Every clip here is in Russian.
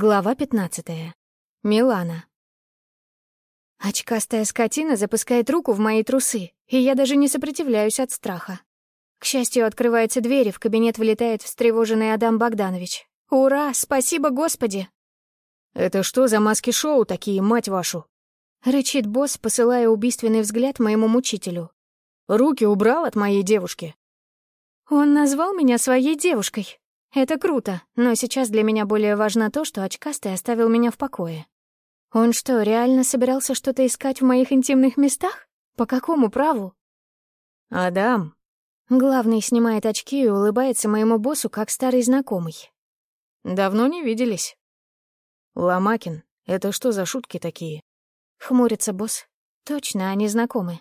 Глава 15. Милана. Очкастая скотина запускает руку в мои трусы, и я даже не сопротивляюсь от страха. К счастью, открывается дверь, и в кабинет влетает встревоженный Адам Богданович. «Ура! Спасибо, Господи!» «Это что за маски-шоу такие, мать вашу?» Рычит босс, посылая убийственный взгляд моему мучителю. «Руки убрал от моей девушки». Он назвал меня своей девушкой. Это круто, но сейчас для меня более важно то, что очкастый оставил меня в покое. Он что, реально собирался что-то искать в моих интимных местах? По какому праву? «Адам». Главный снимает очки и улыбается моему боссу, как старый знакомый. «Давно не виделись». «Ломакин, это что за шутки такие?» Хмурится босс. Точно, они знакомы.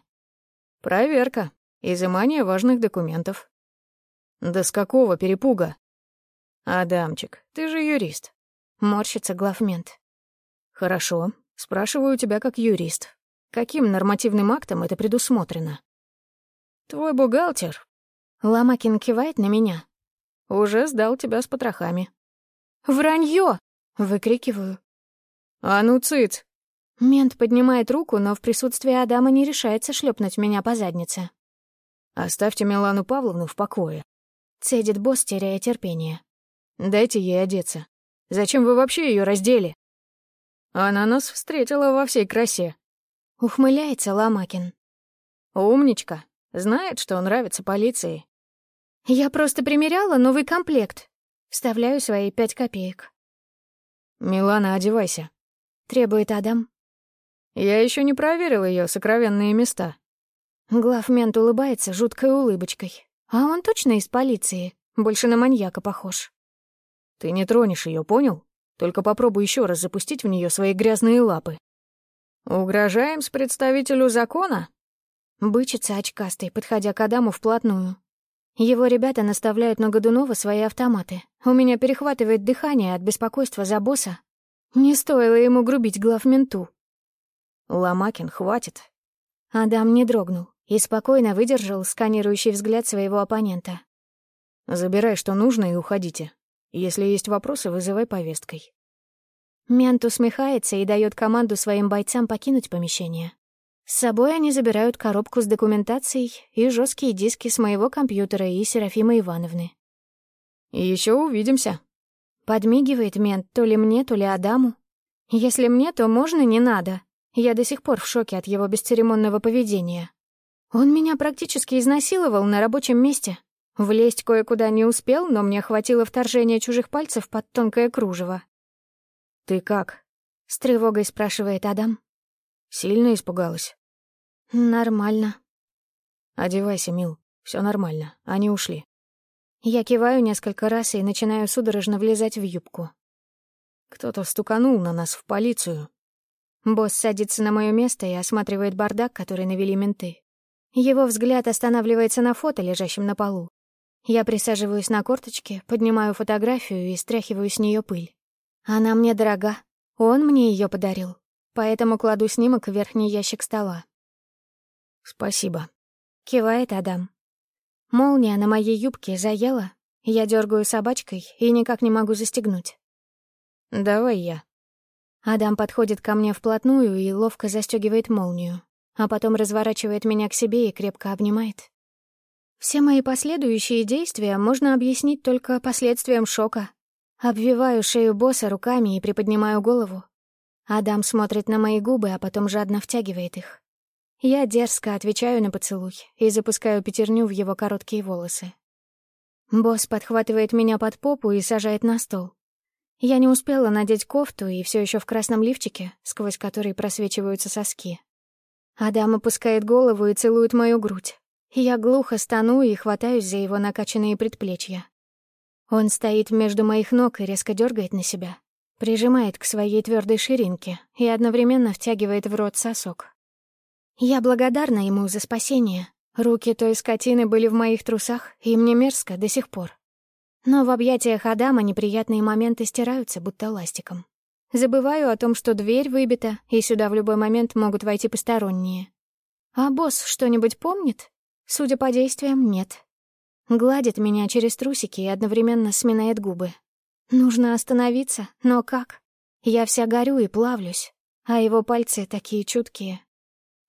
«Проверка. Изымание важных документов». «Да с какого перепуга?» «Адамчик, ты же юрист», — морщится главмент. «Хорошо. Спрашиваю тебя как юрист. Каким нормативным актом это предусмотрено?» «Твой бухгалтер...» Ломакин кивает на меня. «Уже сдал тебя с потрохами». «Вранье!» — выкрикиваю. «А ну, цыц!» Мент поднимает руку, но в присутствии Адама не решается шлепнуть меня по заднице. «Оставьте Милану Павловну в покое», — цедит босс, теряя терпение. Дайте ей одеться. Зачем вы вообще ее раздели? Она нас встретила во всей красе. Ухмыляется Ломакин. Умничка. Знает, что нравится полиции. Я просто примеряла новый комплект. Вставляю свои пять копеек. «Милана, одевайся», — требует Адам. «Я еще не проверил ее сокровенные места». Главмент улыбается жуткой улыбочкой. А он точно из полиции, больше на маньяка похож. Ты не тронешь ее, понял? Только попробуй еще раз запустить в нее свои грязные лапы. Угрожаем с представителю закона? Бычится очкастый, подходя к Адаму вплотную. Его ребята наставляют на Годунова свои автоматы. У меня перехватывает дыхание от беспокойства за босса. Не стоило ему грубить главменту. Ломакин, хватит. Адам не дрогнул и спокойно выдержал сканирующий взгляд своего оппонента. «Забирай, что нужно, и уходите. Если есть вопросы, вызывай повесткой». Мент усмехается и дает команду своим бойцам покинуть помещение. С собой они забирают коробку с документацией и жесткие диски с моего компьютера и Серафимы Ивановны. «И еще увидимся», — подмигивает мент то ли мне, то ли Адаму. «Если мне, то можно, не надо. Я до сих пор в шоке от его бесцеремонного поведения. Он меня практически изнасиловал на рабочем месте, Влезть кое-куда не успел, но мне хватило вторжения чужих пальцев под тонкое кружево. «Ты как?» — с тревогой спрашивает Адам. «Сильно испугалась?» «Нормально». «Одевайся, Мил, все нормально, они ушли». Я киваю несколько раз и начинаю судорожно влезать в юбку. Кто-то стуканул на нас в полицию. Босс садится на мое место и осматривает бардак, который навели менты. Его взгляд останавливается на фото, лежащем на полу. Я присаживаюсь на корточке, поднимаю фотографию и стряхиваю с нее пыль. Она мне дорога. Он мне ее подарил. Поэтому кладу снимок в верхний ящик стола. «Спасибо», — кивает Адам. Молния на моей юбке заела. Я дергаю собачкой и никак не могу застегнуть. «Давай я». Адам подходит ко мне вплотную и ловко застегивает молнию, а потом разворачивает меня к себе и крепко обнимает. Все мои последующие действия можно объяснить только последствиям шока. Обвиваю шею босса руками и приподнимаю голову. Адам смотрит на мои губы, а потом жадно втягивает их. Я дерзко отвечаю на поцелуй и запускаю пятерню в его короткие волосы. Босс подхватывает меня под попу и сажает на стол. Я не успела надеть кофту и все еще в красном лифчике, сквозь который просвечиваются соски. Адам опускает голову и целует мою грудь, я глухо стану и хватаюсь за его накачанные предплечья. Он стоит между моих ног и резко дергает на себя, прижимает к своей твердой ширинке и одновременно втягивает в рот сосок. Я благодарна ему за спасение. Руки той скотины были в моих трусах, и мне мерзко до сих пор. Но в объятиях Адама неприятные моменты стираются, будто ластиком. Забываю о том, что дверь выбита, и сюда в любой момент могут войти посторонние. А босс что-нибудь помнит? Судя по действиям, нет. Гладит меня через трусики и одновременно сминает губы. Нужно остановиться, но как? Я вся горю и плавлюсь, а его пальцы такие чуткие.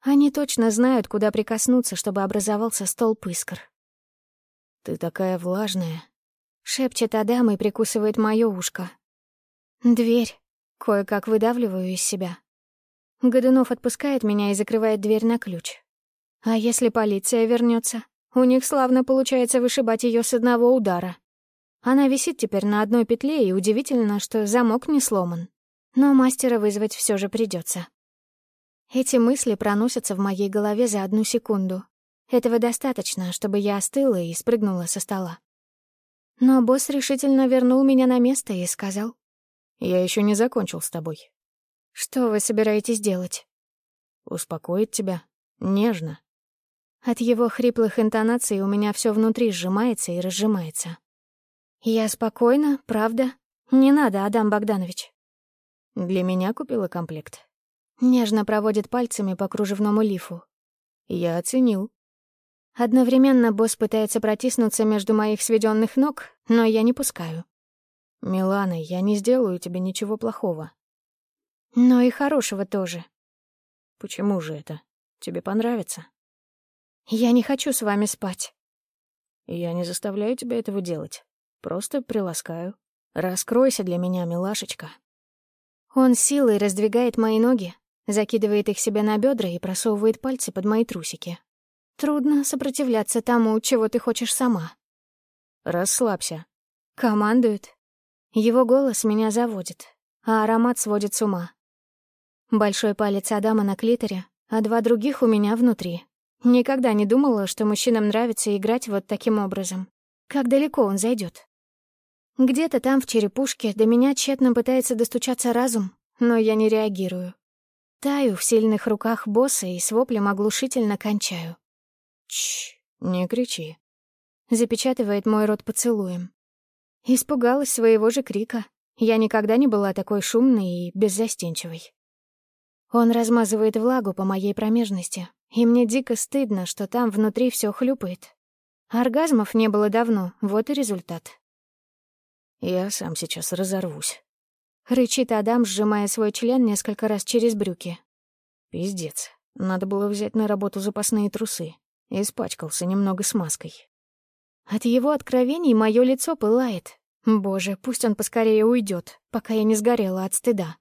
Они точно знают, куда прикоснуться, чтобы образовался столб искр. «Ты такая влажная», — шепчет Адам и прикусывает моё ушко. «Дверь. Кое-как выдавливаю из себя. Годунов отпускает меня и закрывает дверь на ключ. А если полиция вернется? У них славно получается вышибать ее с одного удара. Она висит теперь на одной петле, и удивительно, что замок не сломан. Но мастера вызвать все же придется. Эти мысли проносятся в моей голове за одну секунду. Этого достаточно, чтобы я остыла и спрыгнула со стола. Но босс решительно вернул меня на место и сказал. «Я еще не закончил с тобой. Что вы собираетесь делать? Успокоить тебя. Нежно. От его хриплых интонаций у меня все внутри сжимается и разжимается. Я спокойна, правда? Не надо, Адам Богданович. Для меня купила комплект. Нежно проводит пальцами по кружевному лифу. Я оценил. Одновременно босс пытается протиснуться между моих сведенных ног, но я не пускаю. «Милана, я не сделаю тебе ничего плохого. Но и хорошего тоже. Почему же это? Тебе понравится? Я не хочу с вами спать. Я не заставляю тебя этого делать. Просто приласкаю. Раскройся для меня, милашечка. Он силой раздвигает мои ноги, закидывает их себе на бедра и просовывает пальцы под мои трусики. Трудно сопротивляться тому, чего ты хочешь сама. Расслабься. Командует. Его голос меня заводит, а аромат сводит с ума. Большой палец Адама на клиторе, а два других у меня внутри. Никогда не думала, что мужчинам нравится играть вот таким образом. Как далеко он зайдет? Где-то там, в черепушке, до меня тщетно пытается достучаться разум, но я не реагирую. Таю в сильных руках босса и с воплем оглушительно кончаю. Чш, не кричи. Запечатывает мой рот поцелуем. Испугалась своего же крика. Я никогда не была такой шумной и беззастенчивой. Он размазывает влагу по моей промежности, и мне дико стыдно, что там внутри все хлюпает. Оргазмов не было давно, вот и результат. «Я сам сейчас разорвусь», — рычит Адам, сжимая свой член несколько раз через брюки. «Пиздец, надо было взять на работу запасные трусы. Испачкался немного смазкой». От его откровений мое лицо пылает. Боже, пусть он поскорее уйдет, пока я не сгорела от стыда.